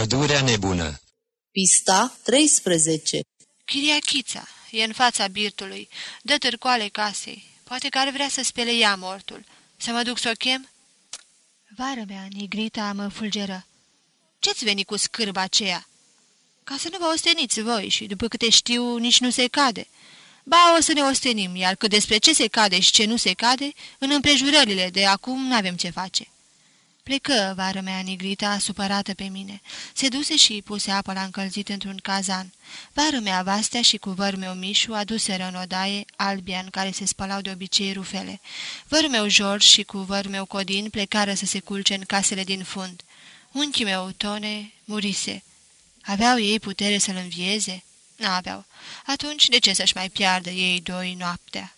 Pădurea nebună Pista 13 Chiriachița e în fața birtului, dă târcoale casei. Poate că ar vrea să spele ea mortul. Să mă duc să o chem? Vară mea, nigrita mă fulgeră. Ce-ți veni cu scârba aceea? Ca să nu vă osteniți voi și, după câte știu, nici nu se cade. Ba, o să ne ostenim, iar cât despre ce se cade și ce nu se cade, în împrejurările de acum n-avem ce face. Plecă, vară mea nigrita, supărată pe mine. Se duse și puse apă la încălzit într-un cazan. Vară mea Vastea și cu văr meu Mișu aduseră în odaie albia în care se spălau de obicei rufele. Văr meu George și cu văr meu Codin plecară să se culce în casele din fund. Unchii meu Tone murise. Aveau ei putere să-l învieze? N-aveau. Atunci de ce să-și mai piardă ei doi noaptea?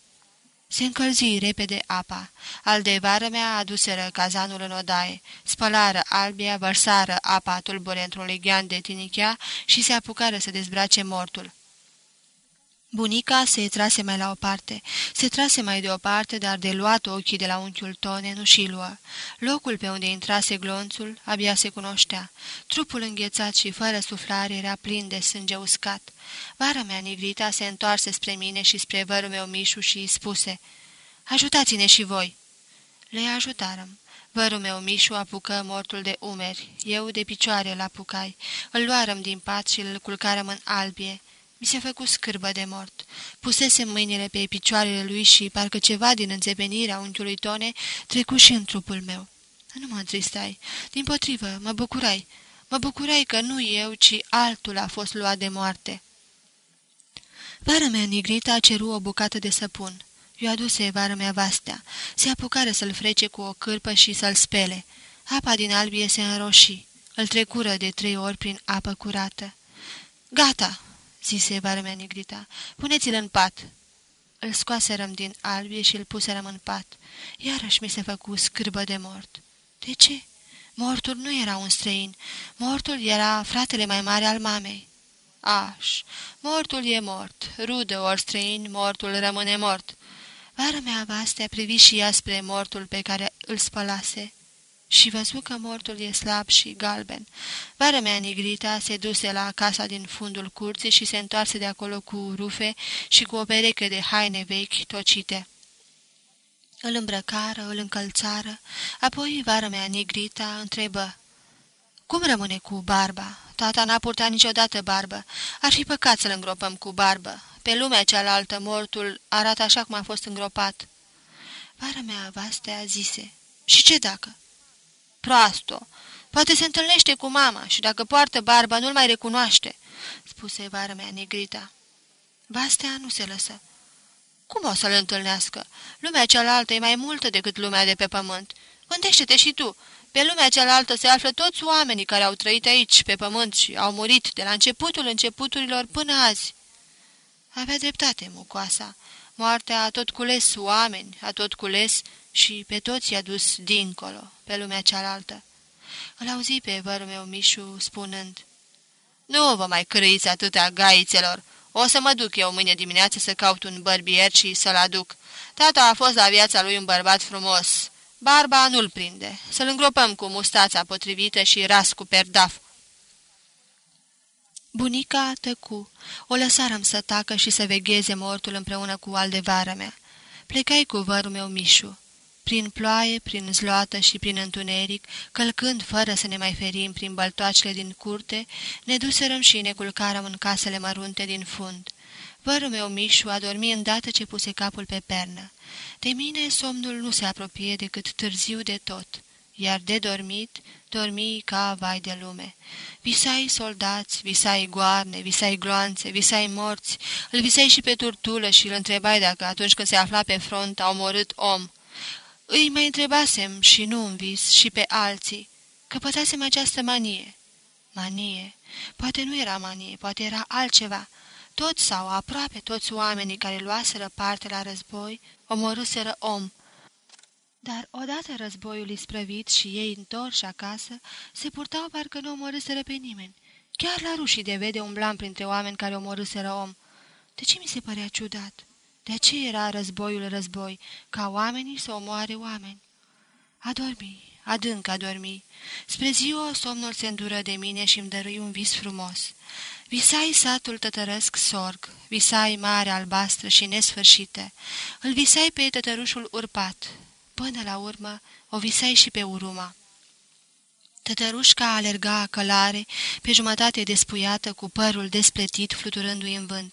Se încălzi repede apa. Al de vară mea aduseră cazanul în odaie. Spălară albia, vărsară apa tulbure într-un leghean de tinichea și se apucară să dezbrace mortul. Bunica se trase mai la o parte, se trase mai deoparte, dar de luat ochii de la unchiul Tone nu și luă. Locul pe unde intrase glonțul abia se cunoștea. Trupul înghețat și fără suflare era plin de sânge uscat. Vara mea nigrita se întoarse spre mine și spre vărul meu Mișu și îi spuse, Ajutați-ne și voi!" Le ajutarăm. Vărul meu Mișu apucă mortul de umeri, eu de picioare la pucai. Îl luarăm din pat și îl culcarăm în albie. Mi se făcu scârbă de mort. Pusesem mâinile pe picioarele lui și parcă ceva din înțepenirea unchiului Tone trecu și în trupul meu. Nu mă întristai. Din potrivă, mă bucurai. Mă bucurai că nu eu, ci altul a fost luat de moarte. Vara mea nigrita a ceru o bucată de săpun. Eu aduse vara mea vastea. Se apucară să-l frece cu o cârpă și să-l spele. Apa din albie se înroși. Îl trecură de trei ori prin apă curată. Gata!" Zise varmea negrita. Puneți-l în pat!" Îl scoaserăm din albie și îl puserăm în pat. Iarăși mi se făcu scârbă de mort. De ce? Mortul nu era un străin. Mortul era fratele mai mare al mamei. Aș, mortul e mort. Rudă ori străin, mortul rămâne mort. Vara mea vastea privi și ea spre mortul pe care îl spălase și văzu că mortul e slab și galben. Vara mea nigrita se duse la casa din fundul curții și se întoarse de acolo cu rufe și cu o pereche de haine vechi tocite. Îl îmbrăcară, îl încălțară, apoi vara mea nigrita întrebă, Cum rămâne cu barba? Tata n-a purtat niciodată barbă. Ar fi păcat să-l îngropăm cu barbă. Pe lumea cealaltă mortul arată așa cum a fost îngropat." Vara mea vastea zise, Și ce dacă?" Proasto! Poate se întâlnește cu mama și dacă poartă barba nu-l mai recunoaște," spuse vara mea negrita. Vastea nu se lăsă. Cum o să-l întâlnească? Lumea cealaltă e mai multă decât lumea de pe pământ. Gândește-te și tu, pe lumea cealaltă se află toți oamenii care au trăit aici, pe pământ, și au murit de la începutul începuturilor până azi. Avea dreptate, mucoasa. Moartea a tot cules oameni, a tot cules și pe toți i-a dus dincolo, pe lumea cealaltă. Îl auzi pe vărul meu Mișu spunând, Nu vă mai crâiți atâtea gaițelor, o să mă duc eu mâine dimineață să caut un bărbier și să-l aduc. Tata a fost la viața lui un bărbat frumos. Barba nu-l prinde. Să-l îngropăm cu mustața potrivită și ras cu perdaf. Bunica tăcu. O lăsarăm să tacă și să vegheze mortul împreună cu aldevara mea. Plecai cu vărul meu Mișu. Prin ploaie, prin zloată și prin întuneric, călcând fără să ne mai ferim prin băltoacele din curte, ne duserăm și ne culcarăm în casele mărunte din fund. Vărul meu Mișu a dormit îndată ce puse capul pe pernă. De mine somnul nu se apropie decât târziu de tot, iar de dormit, dormi ca vai de lume. Visai soldați, visai goarne, visai gloanțe, visai morți, îl visai și pe turtulă și îl întrebai dacă atunci când se afla pe front a omorât om. Îi mai întrebasem și nu în vis și pe alții, că pătasem această manie. Manie. Poate nu era manie, poate era altceva. Toți sau aproape toți oamenii care luaseră parte la război omorâseră om. Dar odată războiul isprăvit și ei întorși acasă, se purtau parcă nu omorâseră pe nimeni. Chiar la rușii de vede umblam printre oameni care omorâseră om. De ce mi se părea ciudat? De ce era războiul război, ca oamenii să omoare oameni? A dormi, adânc a dormi. Spre ziua somnul se îndură de mine și îmi dărui un vis frumos. Visai satul tătărăsc sorg, visai mare albastră și nesfârșită, îl visai pe tătărușul urpat. Până la urmă o visai și pe uruma. Tătărușca alerga călare, pe jumătate despuiată, cu părul despletit, fluturându-i în vânt.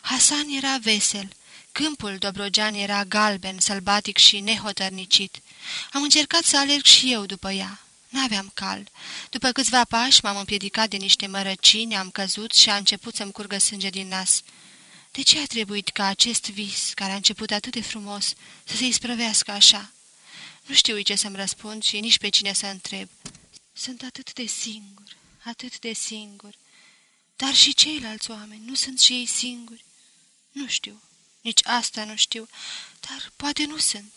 Hasan era vesel. Câmpul Dobrogean era galben, sălbatic și nehotărnicit. Am încercat să alerg și eu după ea. N-aveam cal. După câțiva pași m-am împiedicat de niște mărăcini, am căzut și a început să-mi curgă sânge din nas. De ce a trebuit ca acest vis, care a început atât de frumos, să se isprăvească așa? Nu știu ce să-mi răspund și nici pe cine să întreb. Sunt atât de singur, atât de singur. Dar și ceilalți oameni, nu sunt și ei singuri? Nu știu, nici asta nu știu, dar poate nu sunt.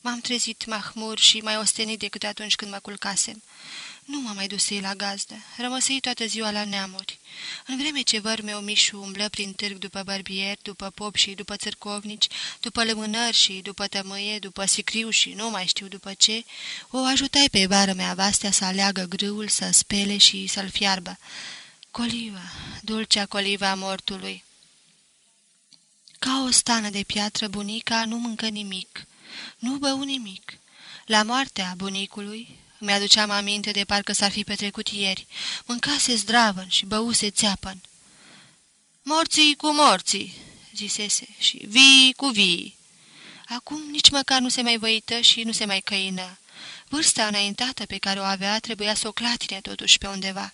M-am trezit mahmur și mai ostenit decât atunci când mă culcasem. Nu m-am mai dus la gazdă, rămăsei toată ziua la neamuri. În vreme ce văr meu Mișu umblă prin târg după bărbieri, după pop și după țărcovnici, după lămânări și după tămâie, după sicriu și nu mai știu după ce, o ajutai pe vară mea vastea să aleagă grâul, să spele și să-l fiarbă. Coliva, dulcea coliva mortului. Ca o stană de piatră, bunica nu mâncă nimic, nu bău nimic. La moartea bunicului, mi-aduceam aminte de parcă s-ar fi petrecut ieri, mâncase zdravăn și băuse țeapăn. Morții cu morții, zisese, și vii cu vii. Acum nici măcar nu se mai văită și nu se mai căină. Vârsta înaintată pe care o avea trebuia să o clatine totuși pe undeva.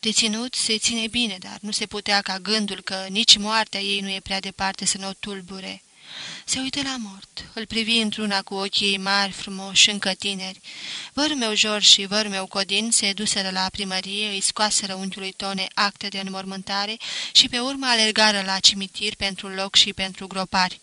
Deținut se ține bine, dar nu se putea ca gândul că nici moartea ei nu e prea departe să nu o tulbure. Se uită la mort, îl privi într-una cu ochii mari, frumoși, încă tineri. Vărul meu George și vărul meu Codin se duseră la primărie, îi scoaseră unchiului Tone acte de înmormântare și pe urmă alergară la cimitir pentru loc și pentru gropari.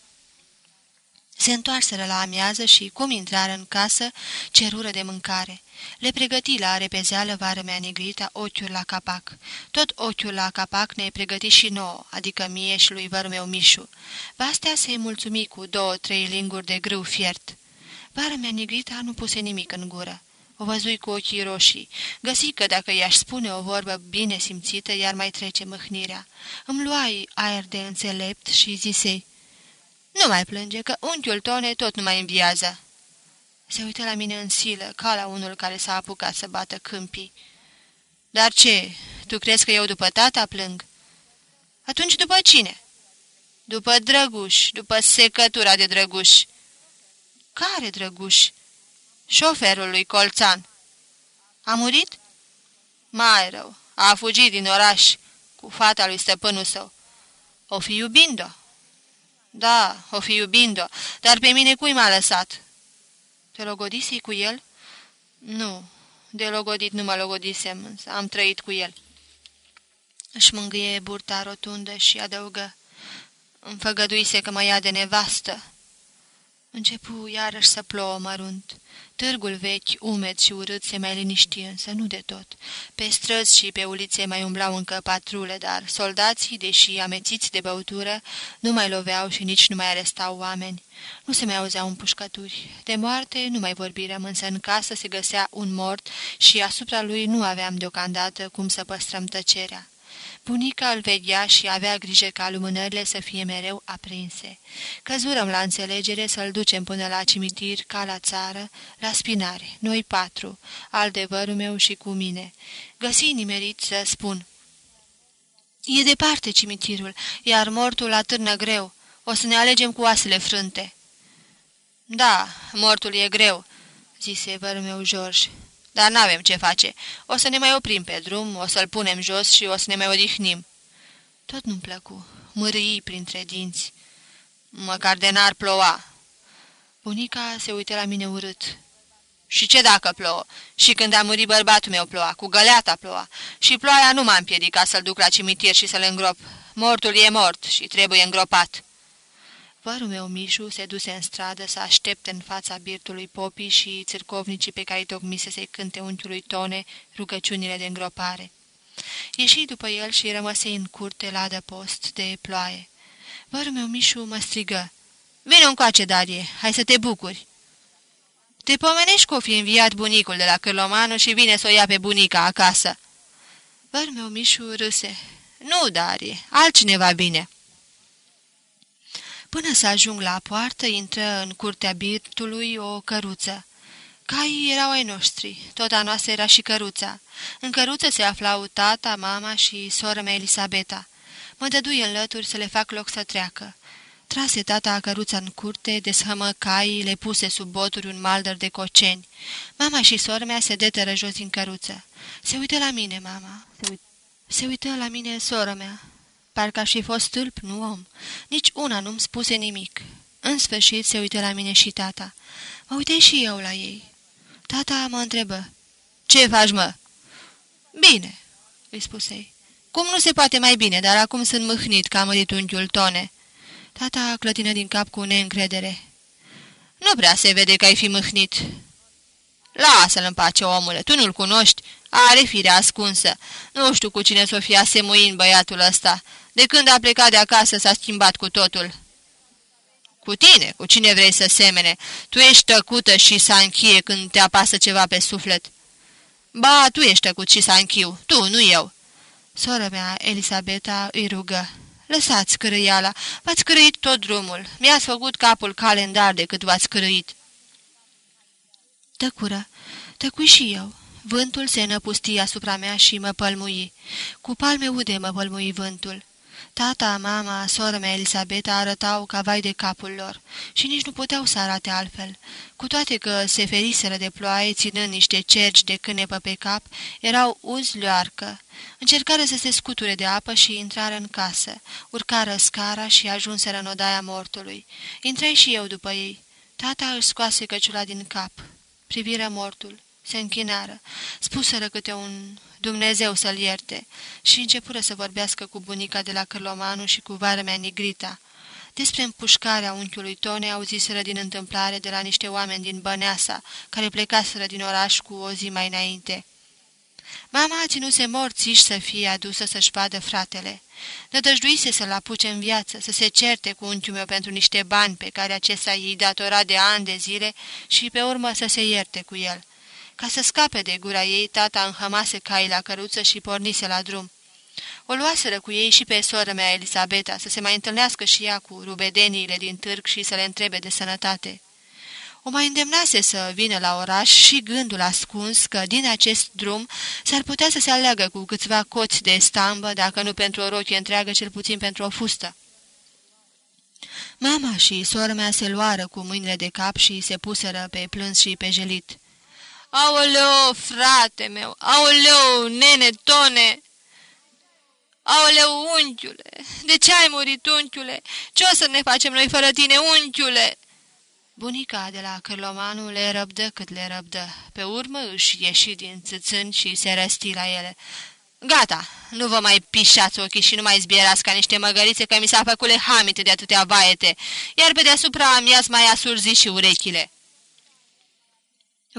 Se întoarseră la amiază și, cum intrară în casă, cerură de mâncare. Le pregăti la repezeală vară mea negrita ochiul la capac. Tot ochiul la capac ne pregăti și nouă, adică mie și lui vărul meu Mișu. Vastea se-i mulțumi cu două-trei linguri de grâu fiert. Vară mea negrita nu puse nimic în gură. O văzui cu ochii roșii. Găsi că dacă i-aș spune o vorbă bine simțită, iar mai trece mâhnirea. Îmi luai aer de înțelept și zisei, Nu mai plânge, că unchiul Tone tot nu mai înviază." Se uită la mine în silă, ca la unul care s-a apucat să bată câmpii. Dar ce, tu crezi că eu după tata plâng?" Atunci după cine?" După drăguș, după secătura de drăguș." Care drăguș?" Șoferul lui Colțan." A murit?" Mai rău, a fugit din oraș cu fata lui stăpânul său. O fi iubind-o?" Da, o fi iubind-o, dar pe mine cui m-a lăsat?" Te logodisi cu el?" Nu, de logodit nu mă logodisem, însă am trăit cu el." Își mângâie burta rotundă și adăugă, îmi făgăduise că mă ia de nevastă." Începu iarăși să plouă mărunt. Târgul vechi, umed și urât, se mai liniști, însă nu de tot. Pe străzi și pe ulițe mai umblau încă patrule, dar soldații, deși amețiți de băutură, nu mai loveau și nici nu mai arestau oameni. Nu se mai auzeau împușcături. De moarte nu mai vorbirăm, însă în casă se găsea un mort și asupra lui nu aveam deocamdată cum să păstrăm tăcerea. Bunica îl veghea și avea grijă ca lumânările să fie mereu aprinse. Căzurăm la înțelegere să-l ducem până la cimitir, ca la țară, la spinare, noi patru, al de meu și cu mine. Găsi nimerit să spun. E departe cimitirul, iar mortul atârnă greu. O să ne alegem cu oasele frânte." Da, mortul e greu," zise vărul meu George. Dar n-avem ce face. O să ne mai oprim pe drum, o să-l punem jos și o să ne mai odihnim." Tot nu-mi plăcu. Mârâi printre dinți. Măcar de n-ar ploua." Bunica se uită la mine urât. Și ce dacă plouă? Și când a murit bărbatul meu ploua, cu găleata ploua. Și ploaia nu m-a împiedicat să-l duc la cimitir și să-l îngrop. Mortul e mort și trebuie îngropat." Vărul meu Mișu se duse în stradă să aștepte în fața birtului popii și țârcovnicii pe care tocmise să-i cânte unchiului Tone rugăciunile de îngropare. Ieși după el și rămăse în curte la adăpost de ploaie. Vărul meu Mișu mă strigă. Vino încoace, Darie, hai să te bucuri!" Te pomenești că o fi înviat bunicul de la Cârlomanu și vine să o ia pe bunica acasă." Vărmeu Mișu râse. Nu, Darie, altcineva bine." Până să ajung la poartă, intră în curtea birtului o căruță. Caii erau ai noștri, tot a noastră era și căruța. În căruță se aflau tata, mama și sora mea Elisabeta. Mă dădui în lături să le fac loc să treacă. Trase tata căruța în curte, deshămă caii, le puse sub boturi un maldăr de coceni. Mama și sora mea se deteră jos din căruță. Se uită la mine, mama. Se, uit se uită la mine sora mea. Parcă aș fi fost stâlp, nu om. Nici una nu-mi spuse nimic. În sfârșit se uită la mine și tata. Mă uitai și eu la ei. Tata mă întrebă. Ce faci, mă?" Bine," îi spusei. Cum nu se poate mai bine, dar acum sunt mâhnit, ca mărit unchiul Tone." Tata clătină din cap cu neîncredere. Nu prea se vede că ai fi mâhnit." Lasă-l în pace, omule, tu nu-l cunoști, are firea ascunsă. Nu știu cu cine s-o fi asemuin băiatul ăsta. De când a plecat de acasă s-a schimbat cu totul." Cu tine, cu cine vrei să semene. Tu ești tăcută și să închie când te apasă ceva pe suflet." Ba, tu ești tăcut și să închiu, tu, nu eu." Sora mea, Elisabeta, îi rugă. Lăsați cărăiala, v-ați cărăit tot drumul. Mi-ați făcut capul calendar de cât v-ați cărăit." Tăcură, tăcui și eu. Vântul se năpustii asupra mea și mă pălmui. Cu palme ude mă pălmui vântul. Tata, mama, sora mea Elisabeta arătau ca vai de capul lor și nici nu puteau să arate altfel. Cu toate că se feriseră de ploaie, ținând niște cerci de cânepă pe cap, erau uz leoarcă. Încercară să se scuture de apă și intrară în casă, urcară scara și ajunseră în odaia mortului. Intrai și eu după ei. Tata își scoase căciula din cap. Priviră mortul. Se închinară. Spuseră câte un Dumnezeu să-l ierte, și începură să vorbească cu bunica de la Cărlomanu și cu vară Nigrita. Despre împușcarea unchiului Tone auziseră din întâmplare de la niște oameni din Băneasa, care plecaseră din oraș cu o zi mai înainte. Mama a ținuse morțiși să fie adusă să-și vadă fratele. Nădăjduise să-l apuce în viață, să se certe cu unchiul meu pentru niște bani pe care acesta îi datora de ani de zile și pe urmă să se ierte cu el. Ca să scape de gura ei, tata înhămase cai la căruță și pornise la drum. O luaseră cu ei și pe sora mea Elisabeta să se mai întâlnească și ea cu rubedeniile din târg și să le întrebe de sănătate. O mai îndemnase să vină la oraș și gândul ascuns că din acest drum s-ar putea să se aleagă cu câțiva coți de stambă, dacă nu pentru o rochie întreagă, cel puțin pentru o fustă. Mama și sora mea se luară cu mâinile de cap și se puseră pe plâns și pe jelit. Aoleu, frate meu, aoleu, nene, tone! Aoleu, unchiule, de ce ai murit, unchiule? Ce o să ne facem noi fără tine, unchiule?" Bunica de la Cârlomanu le răbdă cât le răbdă. Pe urmă își ieși din țâțâni și se răsti la ele. Gata, nu vă mai pișați ochii și nu mai zbierați ca niște măgărițe că mi s-a făcut hamite de atâtea vaete, iar pe deasupra mi-ați mai asurzi și urechile."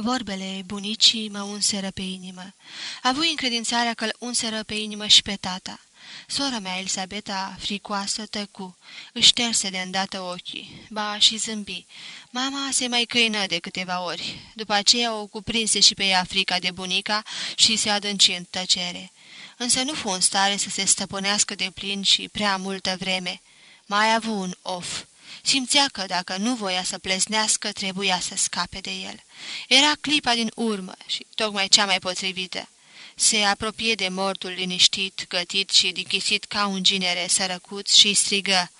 Vorbele bunicii mă unseră pe inimă. Avui încredințarea că îl unseră pe inimă și pe tata. Sora mea, Elisabeta, fricoasă, tăcu, își șterse de îndată ochii, ba și zâmbi. Mama se mai căină de câteva ori. După aceea o cuprinse și pe ea frica de bunica și se adânci în tăcere. Însă nu fu în stare să se stăpânească de plin și prea multă vreme. Mai avu un of. Simțea că dacă nu voia să pleznească, trebuia să scape de el. Era clipa din urmă și tocmai cea mai potrivită. Se apropie de mortul liniștit, gătit și dichisit ca un ginere sărăcuț și strigă.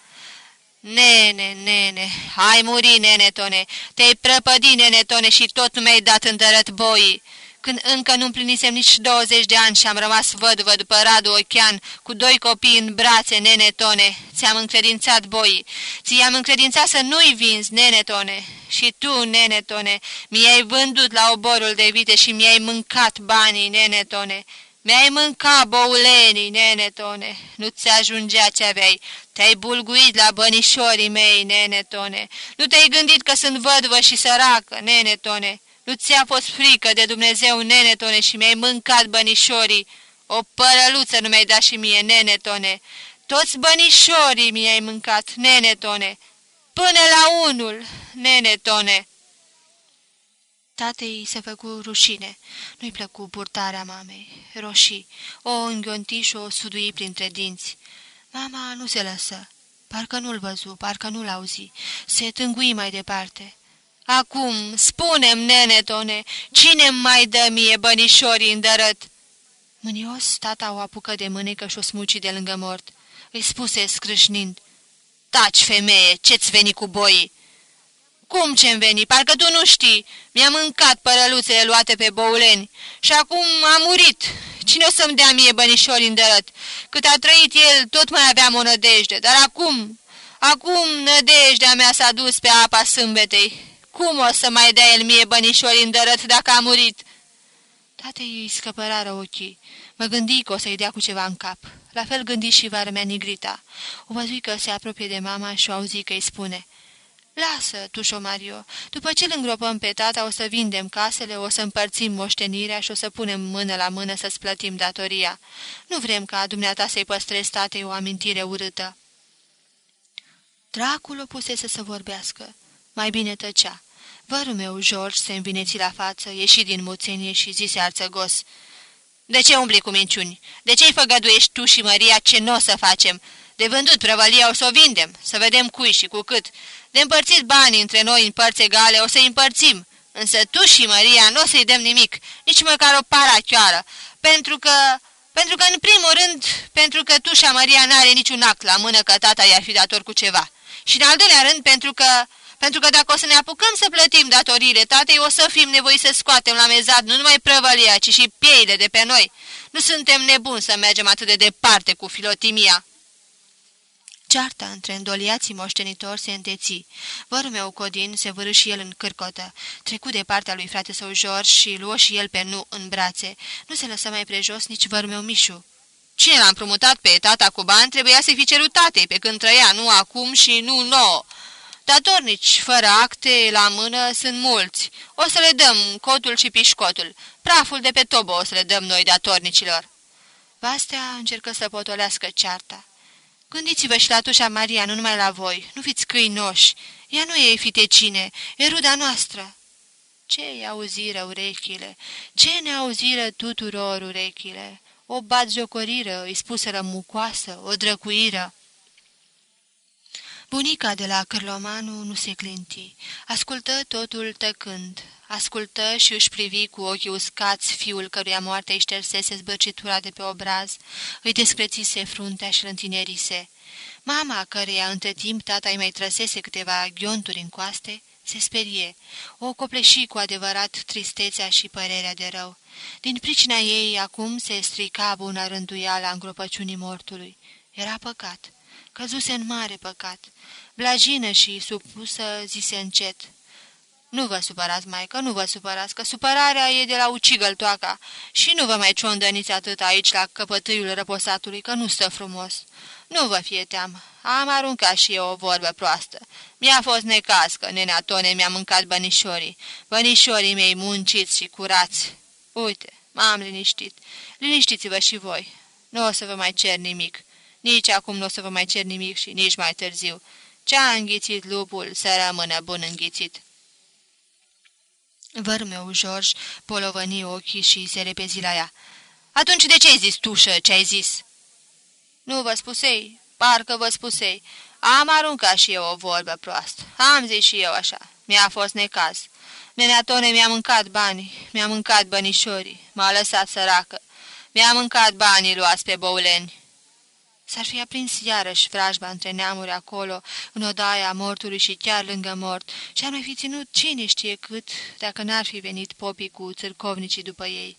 Nene, nene, ai muri, nene, tone, te-ai prăpădit, nene, tone, și tot nu mi-ai dat îndărăt boii când încă nu împlinisem nici 20 de ani și am rămas văduvă după Radu Ochean, cu doi copii în brațe, nene Tone. Ți-am încredințat boii. Ți-am încredințat să nu-i vinzi, nene Tone. Și tu, nene Tone, mi-ai vândut la oborul de vite și mi-ai mâncat banii, nene Tone. Mi-ai mâncat boulenii, nene Tone. Nu-ți ajungea ce aveai. Te-ai bulguit la bănișorii mei, nene Tone. Nu te-ai gândit că sunt văduvă și săracă, nene Tone. Nu ți-a fost frică de Dumnezeu, nenetone, și mi-ai mâncat bănișorii. O părăluță nu mi-ai dat și mie, nenetone. Toți bănișorii mi-ai mâncat, nenetone. Până la unul, nenetone. Tatei se făcu rușine. Nu-i plăcu purtarea mamei. Roșii. O înghiontiș și o sudui printre dinți. Mama nu se lăsă. Parcă nu-l văzu, parcă nu-l auzi. Se tângui mai departe. Acum, spunem, nene Tone, cine mai dă mie bănișorii îndărăt?" Mânios, tata o apucă de mânecă și o smuci de lângă mort. Îi spuse scrâșnind, Taci, femeie, ce-ți veni cu boii?" Cum ce-mi veni? Parcă tu nu știi. Mi-am mâncat părăluțele luate pe bouleni și acum a murit. Cine o să-mi dea mie bănișori în dărăt? Cât a trăit el, tot mai aveam o nădejde, dar acum, acum nădejdea mea s-a dus pe apa sâmbetei. Cum o să mai dea el mie bănișori în dărăt dacă a murit?" Tate îi scăpărară ochii. Mă gândi că o să-i dea cu ceva în cap. La fel gândi și varmea Nigrita. O văzui că se apropie de mama și o auzi că îi spune – Lasă, Tușo Mario, după ce îl îngropăm pe tata, o să vindem casele, o să împărțim moștenirea și o să punem mână la mână să-ți plătim datoria. Nu vrem ca dumneata să-i păstrezi tatei o amintire urâtă." Dracul o pusese să vorbească. Mai bine tăcea. Vărul meu, George, se învineți la față, ieși din muțenie și zise arțăgos. De ce umbli cu minciuni? De ce-i făgăduiești tu și Maria ce nu o să facem? De vândut prăvălia o să o vindem, să vedem cui și cu cât. De împărțit banii între noi în părți egale o să-i împărțim, însă tu și Maria nu o să-i dăm nimic, nici măcar o parachioară, pentru că... Pentru că, în primul rând, pentru că tu și Maria n-are niciun act la mână că tata i-ar fi dator cu ceva. Și în al doilea rând, pentru că... Pentru că dacă o să ne apucăm să plătim datoriile tatei, o să fim nevoiți să scoatem la mezat nu numai prăvălia, ci și pieile de pe noi. Nu suntem nebuni să mergem atât de departe cu filotimia. Cearta între îndoliații moștenitori se înteți. Vărul meu, Codin, se vârâ și el în cârcotă. Trecu de partea lui frate său George și luă și el pe nu în brațe. Nu se lăsă mai prejos nici vărul meu Mișu. Cine l-a împrumutat pe tata cu bani trebuia să-i fi cerut tatei, pe când trăia, nu acum și nu nouă. Datornici, fără acte, la mână, sunt mulți. O să le dăm cotul și pișcotul. Praful de pe tobă o să le dăm noi datornicilor. Vastea încercă să potolească cearta. Gândiți-vă și la tușa Maria, nu numai la voi. Nu fiți câinoși. Ea nu e fitecine, e ruda noastră. Ce-i auziră urechile? Ce ne auziră tuturor urechile? O batjocoriră, îi spuseră mucoasă, o drăcuiră. Bunica de la Cârlomanu nu se clinti. Ascultă totul tăcând. Ascultă și își privi cu ochii uscați fiul căruia moartea îi ștersese zbărcitura de pe obraz, îi descrețise fruntea și îl întinerise. Mama, căreia între timp tata îi mai trăsese câteva ghionturi în coaste, se sperie. O copleși cu adevărat tristețea și părerea de rău. Din pricina ei, acum se strica bună rânduiala îngropăciunii mortului. Era păcat. Căzuse în mare păcat. Blajină și supusă zise încet. Nu vă supărați, maică, nu vă supărați, că supărarea e de la ucigăl toaca și nu vă mai ciondăniți atât aici la căpătâiul răposatului, că nu stă frumos. Nu vă fie teamă, am aruncat și eu o vorbă proastă. Mi-a fost necaz că nenea Tone mi-a mâncat bănișorii, bănișorii mei munciți și curați. Uite, m-am liniștit, liniștiți-vă și voi, nu o să vă mai cer nimic, nici acum nu o să vă mai cer nimic și nici mai târziu. Ce-a înghițit lupul să rămână bun înghițit. Văr meu, George, polovăni ochii și se repezi la ea. Atunci de ce ai zis tușă ce ai zis?" Nu vă spusei, parcă vă spusei. Am aruncat și eu o vorbă proastă. Am zis și eu așa. Mi-a fost necaz. Nenea Tone mi-a mâncat banii, mi-a mâncat bănișorii, m-a lăsat săracă. Mi-a mâncat banii luați pe bouleni. S-ar fi aprins iarăși vrajba între neamuri acolo, în odaia mortului și chiar lângă mort, și ar mai fi ținut cine știe cât, dacă n-ar fi venit popii cu țârcovnicii după ei.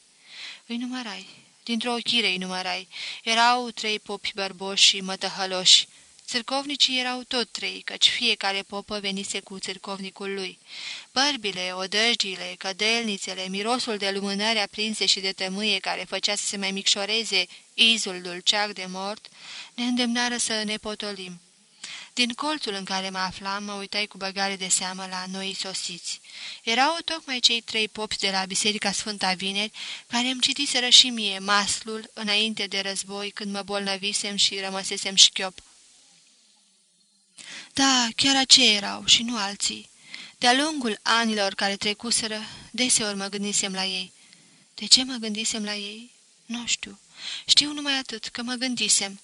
Îi numărai, dintr-o ochire îi numărai. Erau trei popi bărboși și mătăhăloși. Țârcovnicii erau tot trei, căci fiecare popă venise cu țârcovnicul lui. Bărbile, odăjile, cădelnițele, mirosul de lumânări aprinse și de tămâie care făcea să se mai micșoreze izul dulceac de mort, ne îndemnară să ne potolim. Din colțul în care mă aflam, mă uitai cu băgare de seamă la noi sosiți. Erau tocmai cei trei popi de la Biserica Sfânta Vineri, care îmi citiseră și mie maslul înainte de război, când mă bolnăvisem și rămăsesem șchiop. Da, chiar aceia erau și nu alții. De-a lungul anilor care trecuseră, deseori mă gândisem la ei. De ce mă gândisem la ei? Nu știu. Știu numai atât, că mă gândisem.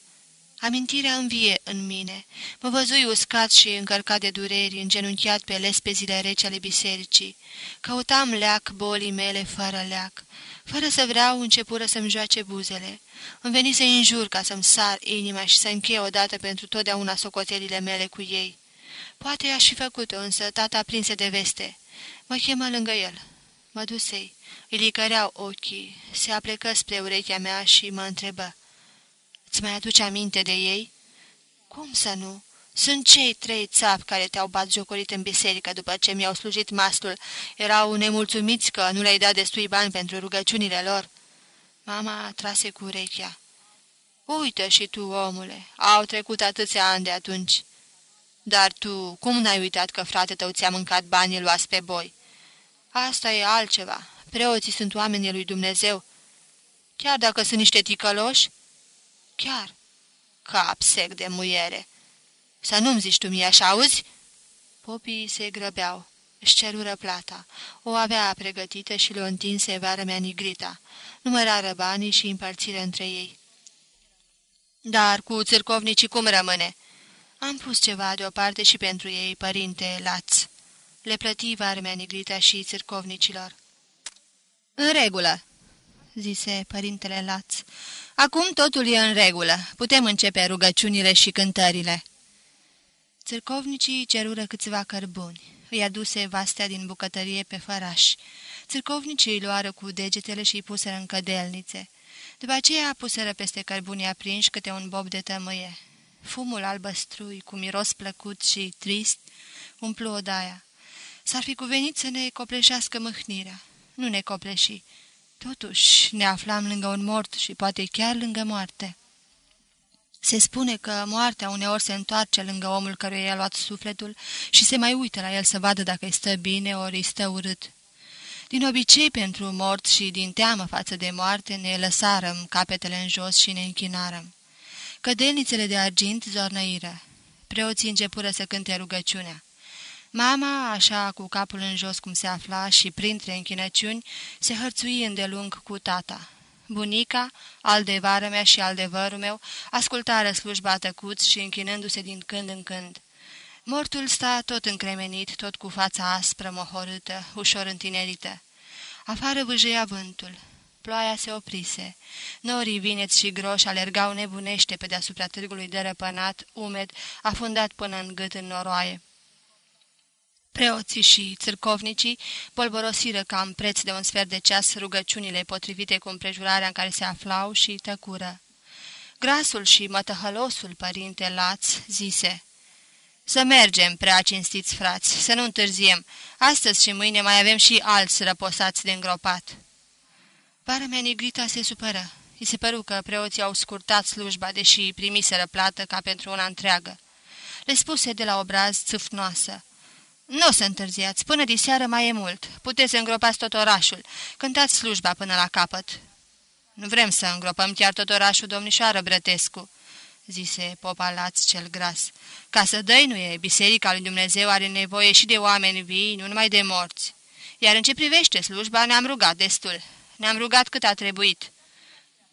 Amintirea învie în mine. Mă văzui uscat și încărcat de dureri, îngenunchiat pe lespezile reci ale bisericii. Căutam leac bolii mele fără leac. Fără să vreau, începură să-mi joace buzele. Îmi veni să-i înjur ca să-mi sar inima și să încheie odată pentru totdeauna socotelile mele cu ei. Poate aș fi făcut-o, însă tata prinse de veste. Mă chemă lângă el. Mă dusei. Îi licăreau ochii. Se aplecă spre urechea mea și mă întrebă. Îți mai aduce aminte de ei?" Cum să nu? Sunt cei trei țapi care te-au bat jocorit în biserică după ce mi-au slujit mastul. Erau nemulțumiți că nu le-ai dat destui bani pentru rugăciunile lor." Mama trase cu urechea. Uită și tu, omule, au trecut atâția ani de atunci." Dar tu, cum n-ai uitat că frate tău ți-a mâncat banii luați pe boi?" Asta e altceva. Preoții sunt oamenii lui Dumnezeu." Chiar dacă sunt niște ticăloși?" Chiar. Cap sec de muiere. Să nu-mi zici tu mie așa, auzi?" Popii se grăbeau. Își cerură plata. O avea pregătită și le-o întinse vară mea nigrita. Numărară banii și împărțire între ei. Dar cu țârcovnicii cum rămâne?" Am pus ceva deoparte și pentru ei, părinte Laț. Le plăti varmea nigrita și țârcovnicilor. În regulă," zise părintele Laț. Acum totul e în regulă. Putem începe rugăciunile și cântările." Țârcovnicii cerură câțiva cărbuni. Îi aduse vastea din bucătărie pe făraș. Țârcovnicii îi luară cu degetele și îi puseră în cădelnițe. După aceea puseră peste cărbunii aprinși câte un bob de tămâie. Fumul albăstrui, cu miros plăcut și trist, umplu odaia. S-ar fi cuvenit să ne copleșească mâhnirea. Nu ne copleși. Totuși, ne aflam lângă un mort și poate chiar lângă moarte. Se spune că moartea uneori se întoarce lângă omul căruia i-a luat sufletul și se mai uită la el să vadă dacă îi stă bine ori îi stă urât. Din obicei pentru mort și din teamă față de moarte ne lăsarăm capetele în jos și ne închinarăm. Cădelnițele de argint zornăiră. Preoții începură să cânte rugăciunea. Mama, așa cu capul în jos cum se afla și printre închinăciuni, se hărțui îndelung cu tata. Bunica, al de vară mea și al de vărul meu, ascultară slujba tăcut și închinându-se din când în când. Mortul sta tot încremenit, tot cu fața aspră, mohorâtă, ușor întinerită. Afară vâjăia vântul. Ploaia se oprise. Norii vineți și groși alergau nebunește pe deasupra târgului dărăpănat, umed, afundat până în gât în noroaie. Preoții și țârcovnicii polborosiră cam preț de un sfert de ceas rugăciunile potrivite cu împrejurarea în care se aflau și tăcură. Grasul și mătăhălosul părinte Laț zise, Să mergem, prea cinstiți frați, să nu întârziem. Astăzi și mâine mai avem și alți răposați de îngropat." Vara nigrita se supără. I se păru că preoții au scurtat slujba, deși primiseră plată ca pentru una întreagă. Le spuse de la obraz țâfnoasă. Nu o să întârziați, până diseară mai e mult. Puteți să îngropați tot orașul. Cântați slujba până la capăt." Nu vrem să îngropăm chiar tot orașul, domnișoară Brătescu," zise popa Laț cel gras. Ca să dăinuie, biserica lui Dumnezeu are nevoie și de oameni vii, nu numai de morți. Iar în ce privește slujba, ne-am rugat destul. Ne-am rugat cât a trebuit."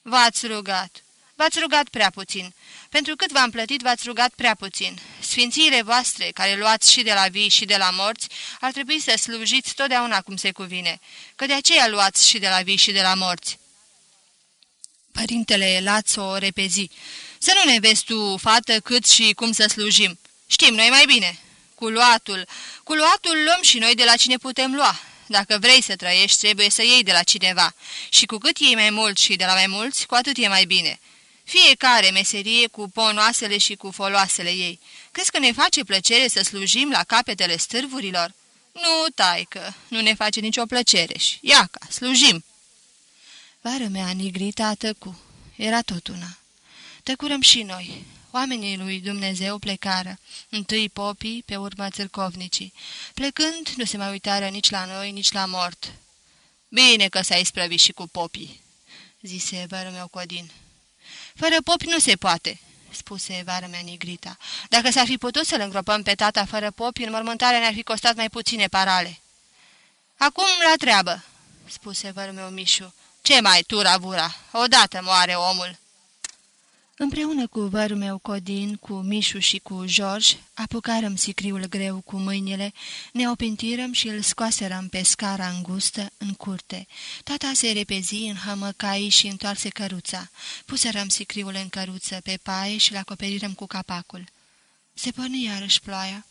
V-ați rugat. V-ați rugat prea puțin. Pentru cât v-am plătit, v-ați rugat prea puțin. Sfințiile voastre, care luați și de la vii și de la morți, ar trebui să slujiți totdeauna cum se cuvine, că de aceea luați și de la vii și de la morți. Părintele Laț o repezi. Să nu ne vezi tu, fată, cât și cum să slujim. Știm noi mai bine. Cu luatul. Cu luatul luăm și noi de la cine putem lua. Dacă vrei să trăiești, trebuie să iei de la cineva. Și cu cât iei mai mult și de la mai mulți, cu atât e mai bine. Fiecare meserie cu ponoasele și cu foloasele ei. Crezi că ne face plăcere să slujim la capetele stârvurilor? Nu, taică, nu ne face nicio plăcere și iaca, slujim. Vară mea nigrita tăcu. Era tot una. Tăcurăm și noi. Oamenii lui Dumnezeu plecară, întâi popii, pe urmă țârcovnicii. Plecând, nu se mai uitară nici la noi, nici la mort. Bine că s-a isprăvit și cu popii, zise vărul meu Codin. Fără popi nu se poate. spuse vară mea Nigrita. Dacă s-ar fi putut să-l îngropăm pe tata fără popi, înmormântarea ne-ar fi costat mai puține parale. Acum la treabă, spuse vărul meu Mișu. Ce mai tura-vura? Odată moare omul. Împreună cu vărul meu Codin, cu Mișu și cu George, apucarăm sicriul greu cu mâinile, ne opintirăm și îl scoaserăm pe scara îngustă în curte. Tata se repezi în hămăcai și întoarse căruța. Puserăm sicriul în căruță pe paie și-l acoperirăm cu capacul. Se porni iarăși ploaia.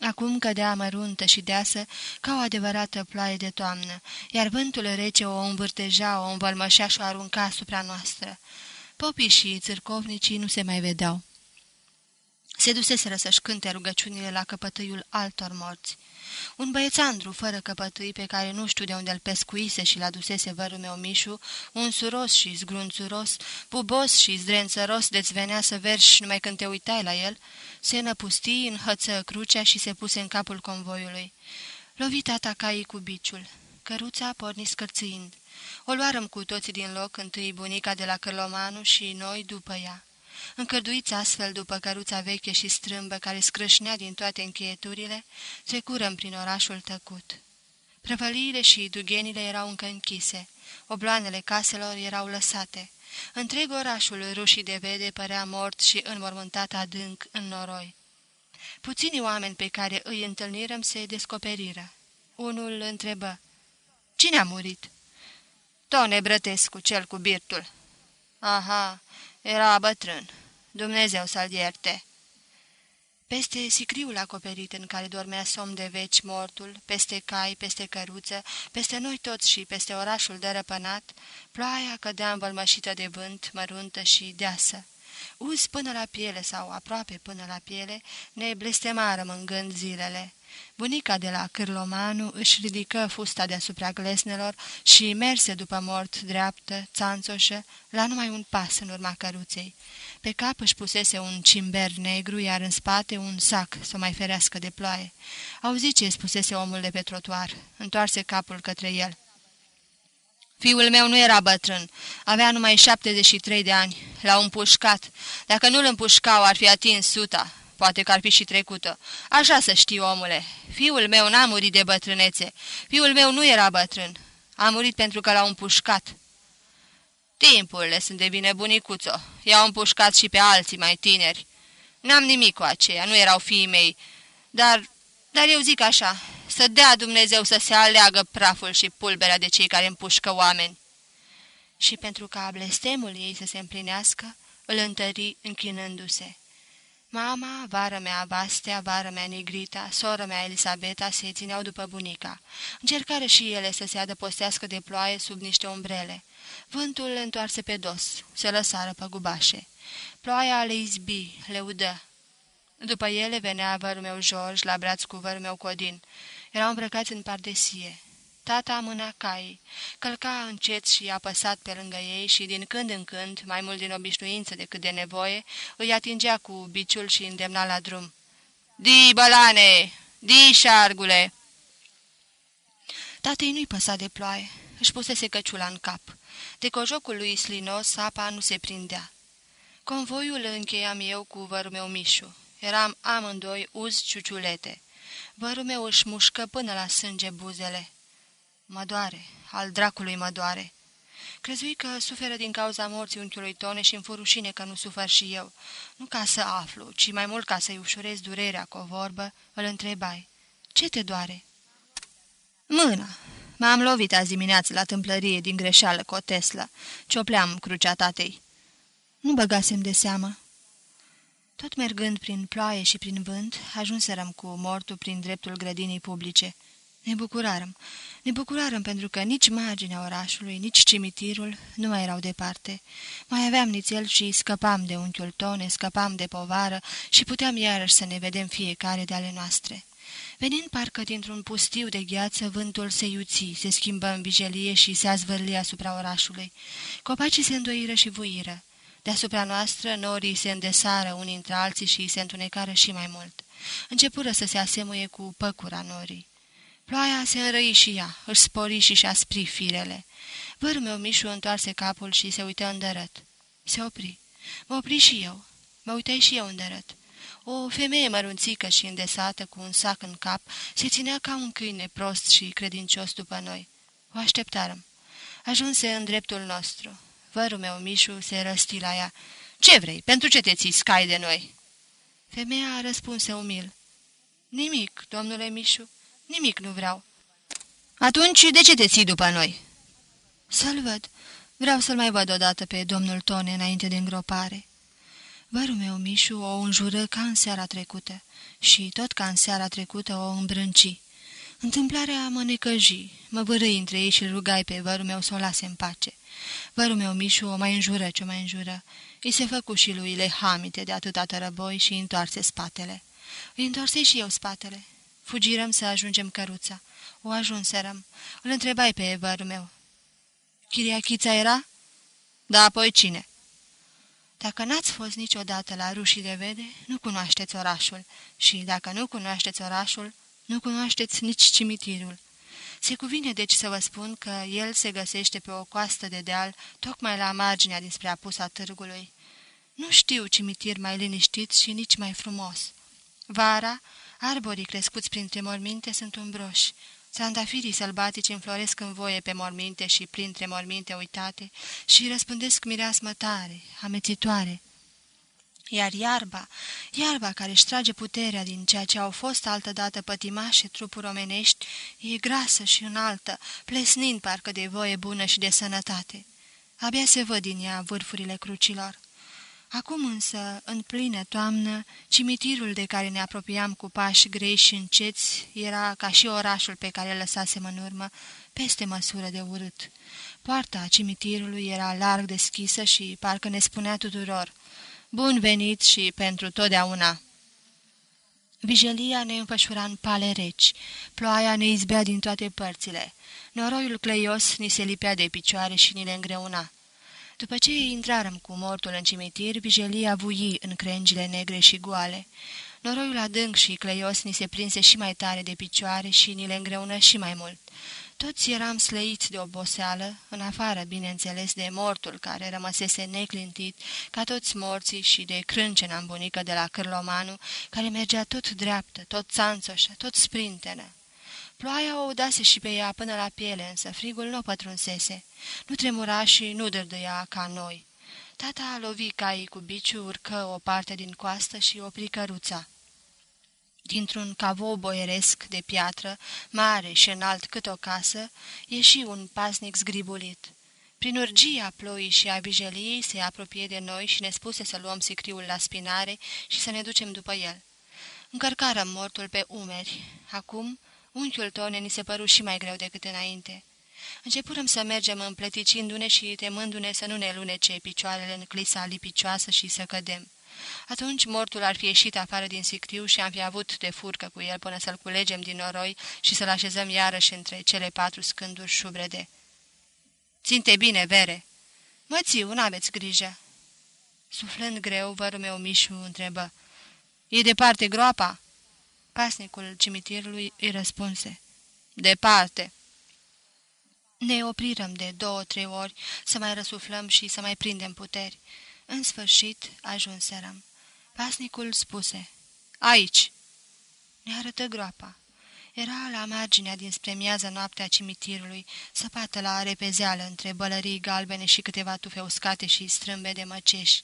Acum cădea măruntă și deasă ca o adevărată ploaie de toamnă, iar vântul rece o învârteja, o învălmășea și o arunca asupra noastră. Popii și țârcovnicii nu se mai vedeau. Se duseseră să-și cânte rugăciunile la căpătâiul altor morți. Un băiețandru fără căpătâi pe care nu știu de unde îl pescuise și l-a dusese vărul meu Mișu, un suros și zgrunțuros, pubos și zdrențăros de-ți venea să verși numai când te uitai la el, se năpusti, înhăță crucea și se puse în capul convoiului. Lovi tata caii cu biciul. Căruța porni scârțâind. O luarăm cu toții din loc, întâi bunica de la Cărlomanu și noi după ea. Încărduiți astfel după căruța veche și strâmbă care scrâșnea din toate încheieturile, trecurăm prin orașul tăcut. Prăvăliile și dughenile erau încă închise, obloanele caselor erau lăsate. Întreg orașul rușii de vede părea mort și înmormântat adânc în noroi. Puținii oameni pe care îi întâlnirăm se descoperiră. Unul întrebă, Cine a murit?" Tone Brătescu, cel cu birtul." Aha, era bătrân. Dumnezeu să-l ierte." Peste sicriul acoperit în care dormea somn de veci mortul, peste cai, peste căruță, peste noi toți și peste orașul dărăpânat, ploaia cădea învălmășită de vânt, măruntă și deasă. Uz până la piele sau aproape până la piele, ne blestemară mângând zilele. Bunica de la Cârlomanu își ridică fusta deasupra glesnelor și merse după mort dreaptă, țanțoșă, la numai un pas în urma căruței. Pe cap își pusese un cimber negru, iar în spate un sac să mai ferească de ploaie. Auzi ce spusese omul de pe trotuar. Întoarse capul către el. Fiul meu nu era bătrân, avea numai 73 de ani, l-au împușcat. Dacă nu-l împușcau, ar fi atins suta. Poate că ar fi și trecută. Așa să știi, omule. Fiul meu n-a murit de bătrânețe. Fiul meu nu era bătrân. A murit pentru că l-au împușcat. Timpurile sunt de bine, bunicuțo. I-au împușcat și pe alții mai tineri. N-am nimic cu aceea, nu erau fiii mei. Dar, dar eu zic așa, să dea Dumnezeu să se aleagă praful și pulberea de cei care împușcă oameni. Și pentru ca blestemul ei să se împlinească, îl întări închinându-se. Mama, vară mea Vastea, vară mea Negrita, soră mea Elisabeta se țineau după bunica. Încercară și ele să se adăpostească de ploaie sub niște umbrele. Vântul le întoarse pe dos, se lăsară pe gubașe. Ploaia le izbi, le udă. După ele venea vărul meu George la braț cu vărul meu Codin. Erau îmbrăcați în pardesie. Tata mâna caii, călca încet și apăsat pe lângă ei și din când în când, mai mult din obișnuință decât de nevoie, îi atingea cu biciul și îndemna la drum. Di, bălane! Di, șargule! Tatei nu-i păsa de ploaie, își pusese căciula în cap. De cojocul lui slinos, apa nu se prindea. Convoiul încheiam eu cu vărul meu Mișu. Eram amândoi uz ciuciulete. Vărul meu își mușcă până la sânge buzele. Mă doare, al dracului mă doare. Crezui că suferă din cauza morții unchiului Tone și îmi rușine că nu sufăr și eu. Nu ca să aflu, ci mai mult ca să-i ușurez durerea cu o vorbă, îl întrebai. Ce te doare? Mâna. M-am lovit azi dimineață la tâmplărie din greșeală cu o Tesla. Ciopleam crucea tatei. Nu băgasem de seamă. Tot mergând prin ploaie și prin vânt, ajunserăm cu mortul prin dreptul grădinii publice. Ne bucurarăm. Ne bucurarăm pentru că nici marginea orașului, nici cimitirul nu mai erau departe. Mai aveam nițel și scăpam de unchiul Tone, scăpam de povară și puteam iarăși să ne vedem fiecare de ale noastre. Venind parcă dintr-un pustiu de gheață, vântul se iuți, se schimbă în vijelie și se azvârli asupra orașului. Copacii se îndoiră și vuiră. Deasupra noastră, norii se îndesară unii între alții și se întunecară și mai mult. Începură să se asemuie cu păcura norii. Ploaia se înrăi și ea, își spori și și-a spri firele. Vărul meu Mișu întoarse capul și se uită îndărăt. Se opri. Mă opri și eu. Mă uitai și eu îndărât. O femeie mărunțică și îndesată, cu un sac în cap, se ținea ca un câine prost și credincios după noi. O așteptarăm. Ajunse în dreptul nostru. Vărul meu, Mișu, se răsti la ea. Ce vrei? Pentru ce te ții scai de noi?" Femeia răspunse umil. Nimic, domnule Mișu, nimic nu vreau." Atunci, de ce te ții după noi?" Să-l văd. Vreau să-l mai văd odată pe domnul Tone înainte de îngropare." Vărul meu, Mișu, o înjură ca în seara trecută și tot ca în seara trecută o îmbrânci. Întâmplarea mă necăji, mă vărâi între ei și îl rugai pe vărul meu să o lase în pace. Vărul meu, Mișu, o mai înjură ce o mai înjură. Îi se făcu și lui lehamite de atâta tărăboi și întoarse spatele. Îi întorse și eu spatele. Fugirăm să ajungem căruța. O ajunserăm. Îl întrebai pe vărul meu. Chiriachița era? Da, apoi cine? Dacă n-ați fost niciodată la rușii de vede, nu cunoașteți orașul. Și dacă nu cunoașteți orașul, nu cunoașteți nici cimitirul. Se cuvine deci să vă spun că el se găsește pe o coastă de deal, tocmai la marginea dinspre apusa târgului. Nu știu cimitir mai liniștit și nici mai frumos. Vara, arborii crescuți printre morminte sunt umbroși. Sandafirii sălbatici înfloresc în voie pe morminte și printre morminte uitate și răspândesc mireasmă tare, amețitoare. Iar iarba, iarba care își trage puterea din ceea ce au fost altădată pătimașe trupuri omenești, e grasă și înaltă, plesnind parcă de voie bună și de sănătate. Abia se văd din ea vârfurile crucilor. Acum însă, în plină toamnă, cimitirul de care ne apropiam cu pași grei și înceți era ca și orașul pe care îl lăsasem în urmă, peste măsură de urât. Poarta cimitirului era larg deschisă și parcă ne spunea tuturor, Bun venit și pentru totdeauna!" Vijelia ne înfășura în pale reci, ploaia ne izbea din toate părțile, noroiul cleios ni se lipea de picioare și ni le îngreuna. După ce intrarăm cu mortul în cimitir, vijelia vui în crengile negre și goale. Noroiul adânc și cleios ni se prinse și mai tare de picioare și ni le îngreună și mai mult. Toți eram slăiți de oboseală, în afară, bineînțeles, de mortul care rămăsese neclintit, ca toți morții și de crâncena îmbunică de la Cârlomanu, care mergea tot dreaptă, tot țanțoșă, tot sprintenă. Ploaia o udase și pe ea până la piele, însă frigul nu pătrunsese. Nu tremura și nu dârdâia ca noi. Tata a lovit caii cu biciu, urcă o parte din coastă și opri căruța. Dintr-un cavou boieresc de piatră, mare și înalt cât o casă, ieși un pasnic zgribulit. Prin urgia ploii și a vijeliei se apropie de noi și ne spuse să luăm sicriul la spinare și să ne ducem după el. Încărcarăm mortul pe umeri. Acum, unchiul Tone ni se păru și mai greu decât înainte. Începurăm să mergem împleticindu-ne și temându-ne să nu ne lunece picioarele în clisa lipicioasă și să cădem. Atunci mortul ar fi ieșit afară din sicriu și am fi avut de furcă cu el până să-l culegem din noroi și să-l așezăm iarăși între cele patru scânduri șubrede. Ținte bine, vere!" Mă țiu, n-aveți grijă!" Suflând greu, vărul meu Mișu întrebă. E departe groapa?" Pasnicul cimitirului îi răspunse. Departe!" Ne oprirăm de două-trei ori să mai răsuflăm și să mai prindem puteri. În sfârșit ajunserăm. Pasnicul spuse, Aici!" Ne arătă groapa. Era la marginea dinspre miază noaptea cimitirului, săpată la repezeală între bălării galbene și câteva tufe uscate și strâmbe de măceși.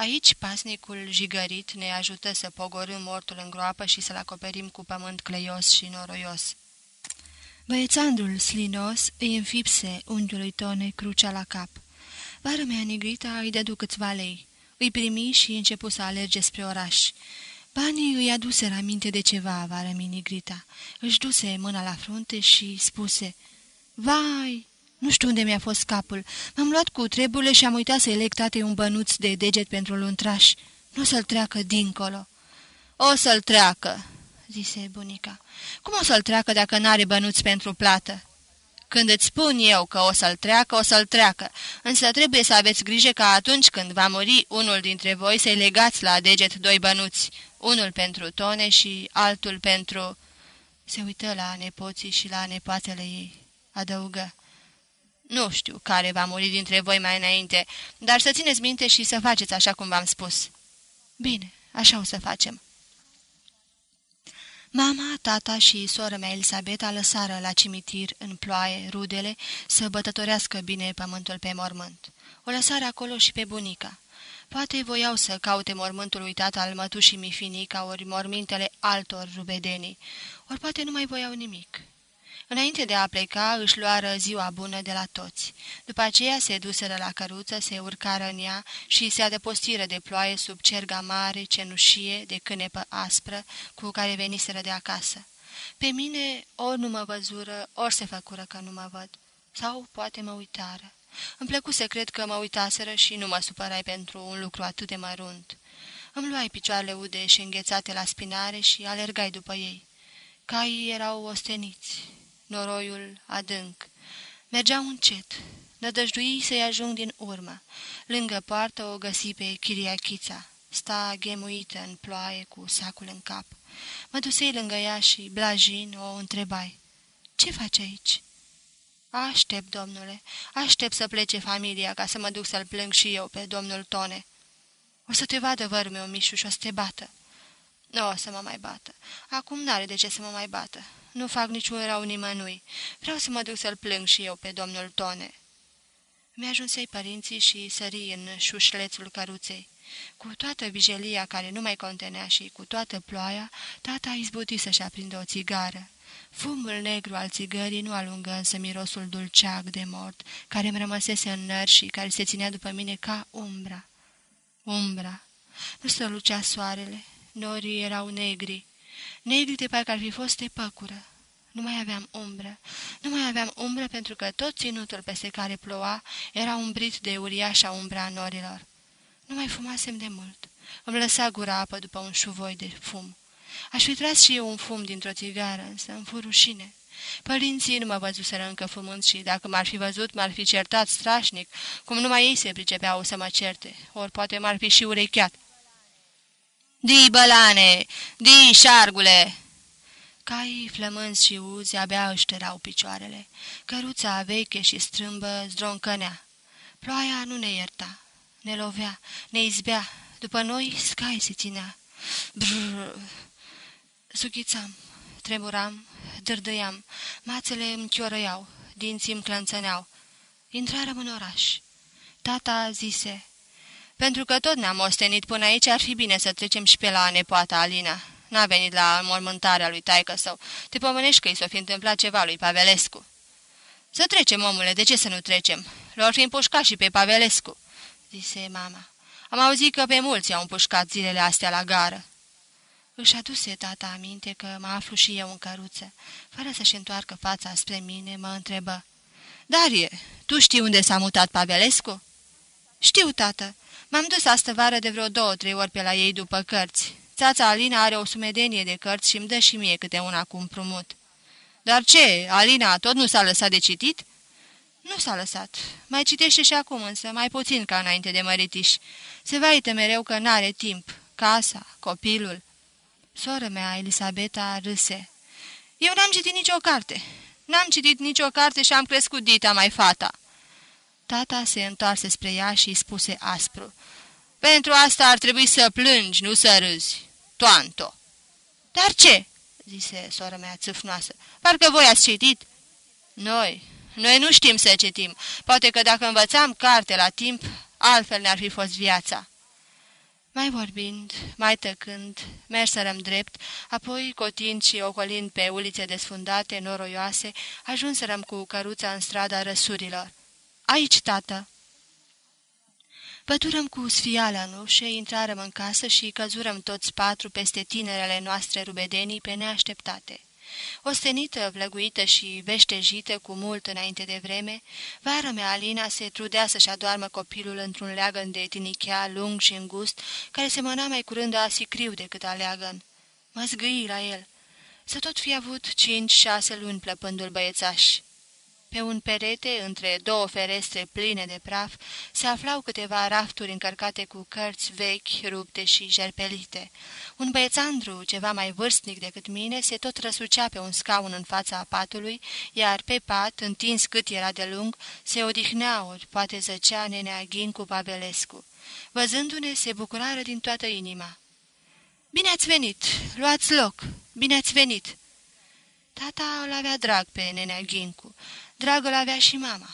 Aici pasnicul jigărit ne ajută să pogorâm mortul în groapă și să-l acoperim cu pământ cleios și noroios. Băiețandrul slinos îi înfipse unghiului Tone crucea la cap. Vara mea negrita îi dădu câțiva lei. Îi primi și începu să alerge spre oraș. Banii îi aduseră aminte de ceva, vară minigrita. Își duse mâna la frunte și spuse, Vai, nu știu unde mi-a fost capul. M-am luat cu treburile și am uitat să-i leg tatei un bănuț de deget pentru luntraș. Nu să-l treacă dincolo." O să-l treacă," zise bunica. Cum o să-l treacă dacă n-are bănuți pentru plată?" Când îți spun eu că o să-l treacă, o să-l treacă, însă trebuie să aveți grijă ca atunci când va muri unul dintre voi să-i legați la deget doi bănuți, unul pentru tone și altul pentru... Se uită la nepoții și la nepoatele ei. Adăugă. Nu știu care va muri dintre voi mai înainte, dar să țineți minte și să faceți așa cum v-am spus." Bine, așa o să facem." Mama, tata și sora mea Elisabeta lăsară la cimitir în ploaie rudele să bătătorească bine pământul pe mormânt. O lăsară acolo și pe bunica. Poate voiau să caute mormântul uitat al mătușii Mifinica ori mormintele altor rubedenii, ori poate nu mai voiau nimic. Înainte de a pleca, își luară ziua bună de la toți. După aceea se duseră la căruță, se urcară în ea și se adăpostiră de ploaie sub cerga mare, cenușie, de cânepă aspră, cu care veniseră de acasă. Pe mine ori nu mă văzură, ori se făcură că nu mă văd. Sau poate mă uitară. Îmi plăcu să cred că mă uitaseră și nu mă supărai pentru un lucru atât de mărunt. Îmi luai picioarele ude și înghețate la spinare și alergai după ei. Caii erau osteniți, noroiul adânc. Mergeau încet, nădăjdui să-i ajung din urmă. Lângă poartă o găsi pe Chiriachița. Sta ghemuită în ploaie cu sacul în cap. Mă dusei lângă ea și, blajin, o întrebai. Ce faci aici?" Aștept, domnule, aștept să plece familia ca să mă duc să-l plâng și eu pe domnul Tone. O să te vadă vărmeu, Mișu, și o să te bată." Nu o să mă mai bată. Acum n-are de ce să mă mai bată. Nu fac niciun rău nimănui. Vreau să mă duc să-l plâng și eu pe domnul Tone." Mi-ajunsei părinții și sări în șușlețul căruței. Cu toată vijelia care nu mai contenea și cu toată ploaia, tata izbuti să-și aprindă o țigară. Fumul negru al țigării nu alungă însă mirosul dulceag de mort, care îmi rămăsese în nări și care se ținea după mine ca umbra. Umbra. Nu strălucea soarele, norii erau negri. Negri de parcă ar fi fost de păcură. Nu mai aveam umbră. Nu mai aveam umbră pentru că tot ținutul peste care ploua era umbrit de uriașa umbra norilor. Nu mai fumasem de mult. Îmi lăsa gura apă după un șuvoi de fum. Aș fi tras și eu un fum dintr-o țigară, însă îmi fu rușine. Părinții nu mă văzuseră încă fumând și, dacă m-ar fi văzut, m-ar fi certat strașnic, cum numai ei se pricepeau să mă certe, ori poate m-ar fi și urecheat. Di, bălane! Di, șargule!" Caii flămânzi și uzi abia își terau picioarele. Căruța veche și strâmbă zdroncănea. Ploaia nu ne ierta, ne lovea, ne izbea. După noi, scai se ținea. Brrr, Sughițam, tremuram, dârdăiam, mațele îmi chiorăiau, dinții îmi clănțăneau. Intrarăm în oraș. Tata zise, pentru că tot ne-am ostenit până aici, ar fi bine să trecem și pe la nepoata Alina. N-a venit la mormântarea lui taică său. Te pomenești că i s-o fi întâmplat ceva lui Pavelescu. Să trecem, omule, de ce să nu trecem? Lor fi împușcat și pe Pavelescu, zise mama. Am auzit că pe mulți au împușcat zilele astea la gară. Își aduse tata aminte că mă aflu și eu în căruță. Fără să-și întoarcă fața spre mine, mă întrebă. Darie, tu știi unde s-a mutat Pavelescu?" Știu, tată. M-am dus astă vară de vreo două-trei ori pe la ei după cărți. Țața Alina are o sumedenie de cărți și îmi dă și mie câte una cu împrumut." Dar ce, Alina tot nu s-a lăsat de citit?" Nu s-a lăsat. Mai citește și acum, însă mai puțin ca înainte de măritiș. Se vaită mereu că n-are timp. Casa, copilul. Sora mea, Elisabeta, râse. Eu n-am citit nicio carte. N-am citit nicio carte și am crescut dita mai fata." Tata se întoarse spre ea și spuse aspru. Pentru asta ar trebui să plângi, nu să râzi. Toanto." Dar ce?" zise sora mea țâfnoasă. Parcă voi ați citit?" Noi, noi nu știm să citim. Poate că dacă învățam carte la timp, altfel ne-ar fi fost viața." Mai vorbind, mai tăcând, merserăm drept, apoi, cotind și ocolind pe ulițe desfundate, noroioase, ajunserăm cu căruța în strada răsurilor. Aici, tată!" Păturăm cu sfială în ușă, intrarăm în casă și căzurăm toți patru peste tinerele noastre rubedenii pe neașteptate. Ostenită, vlăguită și veștejită cu mult înainte de vreme, vara mea Alina se trudea să-și adoarmă copilul într-un leagăn de tinichea lung și îngust, care semăna mai curând a sicriu decât a leagăn. Mă zgâi la el. Să tot fi avut cinci-șase luni plăpându-l băiețași. Pe un perete, între două ferestre pline de praf, se aflau câteva rafturi încărcate cu cărți vechi, rupte și jerpelite. Un băiețandru, ceva mai vârstnic decât mine, se tot răsucea pe un scaun în fața patului, iar pe pat, întins cât era de lung, se odihnea ori, poate zăcea nenea Ghin cu Pavelescu. Văzându-ne, se bucurară din toată inima. Bine ați venit! Luați loc! Bine ați venit!" Tata îl avea drag pe nenea Ghincu. Drag îl avea și mama.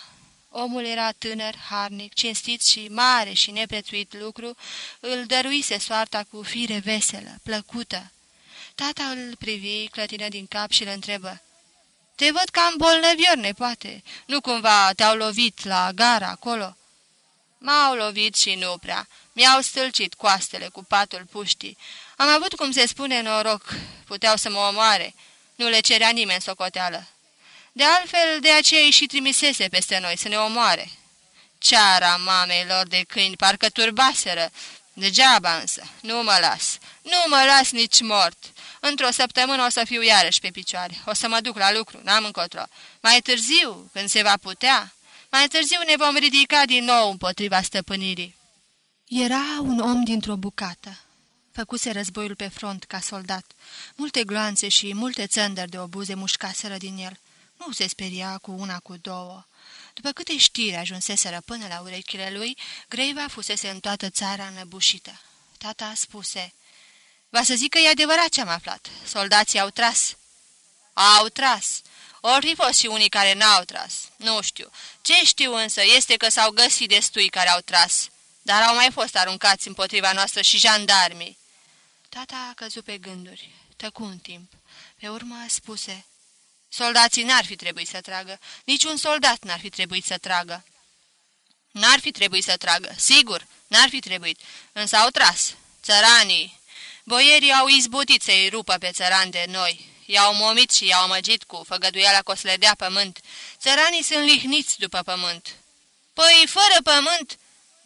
Omul era tânăr, harnic, cinstit și mare și neprețuit lucru, îl dăruise soarta cu fire veselă, plăcută. Tata îl privi, clătină din cap și îl întrebă. Te văd cam bolnăvior, nepoate. Nu cumva te-au lovit la gara acolo?" M-au lovit și nu prea. Mi-au stâlcit coastele cu patul puștii. Am avut, cum se spune, noroc. Puteau să mă omoare. Nu le cerea nimeni socoteală. De altfel, de aceea îi și trimisese peste noi să ne omoare. Ceara mameilor de câini parcă turbaseră. Degeaba însă, nu mă las, nu mă las nici mort. Într-o săptămână o să fiu iarăși pe picioare, o să mă duc la lucru, n-am încotro. Mai târziu, când se va putea, mai târziu ne vom ridica din nou împotriva stăpânirii. Era un om dintr-o bucată. Făcuse războiul pe front ca soldat. Multe gloanțe și multe țăndări de obuze mușcaseră din el. Nu se speria cu una, cu două. După câte știri ajunseseră până la urechile lui, Greiva fusese în toată țara înăbușită. Tata spuse, Va să zic că e adevărat ce am aflat. Soldații au tras." Au tras. Ori fi fost și unii care n-au tras. Nu știu. Ce știu însă este că s-au găsit destui care au tras. Dar au mai fost aruncați împotriva noastră și jandarmii. Tata a căzut pe gânduri. Tăcu un timp. Pe urmă spuse... Soldații n-ar fi trebuit să tragă. Niciun soldat n-ar fi trebuit să tragă. N-ar fi trebuit să tragă. Sigur, n-ar fi trebuit. Însă au tras. Țăranii... Boierii au izbutit să-i rupă pe țărani de noi. I-au momit și i-au amăgit cu făgăduiala că o să le dea pământ. Țăranii sunt lihniți după pământ. Păi, fără pământ,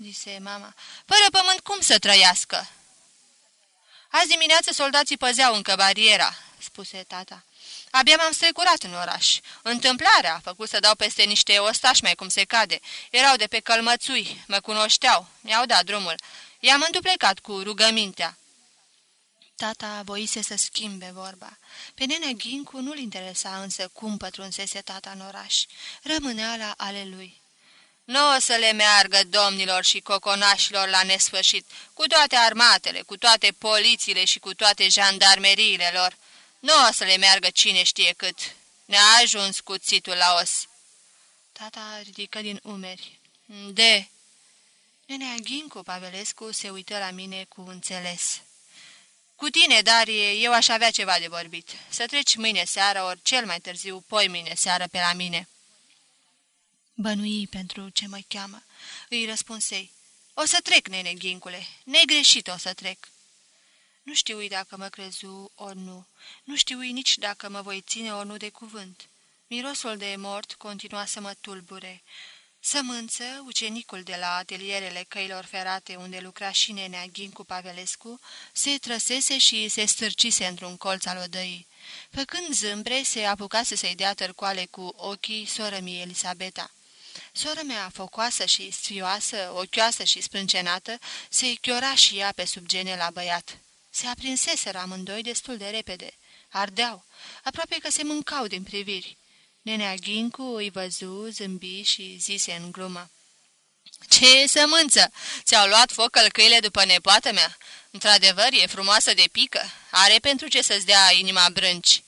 zise mama, fără pământ cum să trăiască? Azi dimineață soldații păzeau încă bariera, spuse tata. Abia m-am strecurat în oraș. Întâmplarea a făcut să dau peste niște ostași mai cum se cade. Erau de pe călmățui, mă cunoșteau, mi-au dat drumul. I-am înduplecat cu rugămintea. Tata voise să schimbe vorba. Pe nene Ghincu nu-l interesa însă cum pătrunsese tata în oraș. Rămânea la ale lui. Nu o să le meargă domnilor și coconașilor la nesfârșit, cu toate armatele, cu toate polițiile și cu toate jandarmeriile lor. Nu o să le meargă cine știe cât. Ne-a ajuns cuțitul la os. Tata ridică din umeri. De... Nenea Ghincu Pavelescu se uită la mine cu înțeles. Cu tine, Darie, eu aș avea ceva de vorbit. Să treci mâine seară, ori cel mai târziu, poi mâine seară pe la mine." Bănui pentru ce mă cheamă. Îi răspunsei. O să trec, nene ghincule. Negreșit o să trec." Nu știu dacă mă crezu ori nu. Nu știu nici dacă mă voi ține ori nu de cuvânt. Mirosul de mort continua să mă tulbure. Sămânță, ucenicul de la atelierele căilor ferate unde lucra și nenea Ghincu Pavelescu, se trăsese și se stârcise într-un colț al odăii. Făcând zâmbre, se apucase să-i dea tărcoale cu ochii soră mie Elisabeta. Sora mea, focoasă și sfioasă, ochioasă și sprâncenată, se chiora și ea pe sub gene la băiat. Se aprinseseră amândoi destul de repede. Ardeau, aproape că se mâncau din priviri. Nenea Ghincu îi văzu, zâmbi și zise în glumă. Ce sămânță! Ți-au luat foc călcăile după nepoată mea? Într-adevăr, e frumoasă de pică. Are pentru ce să-ți dea inima brânci."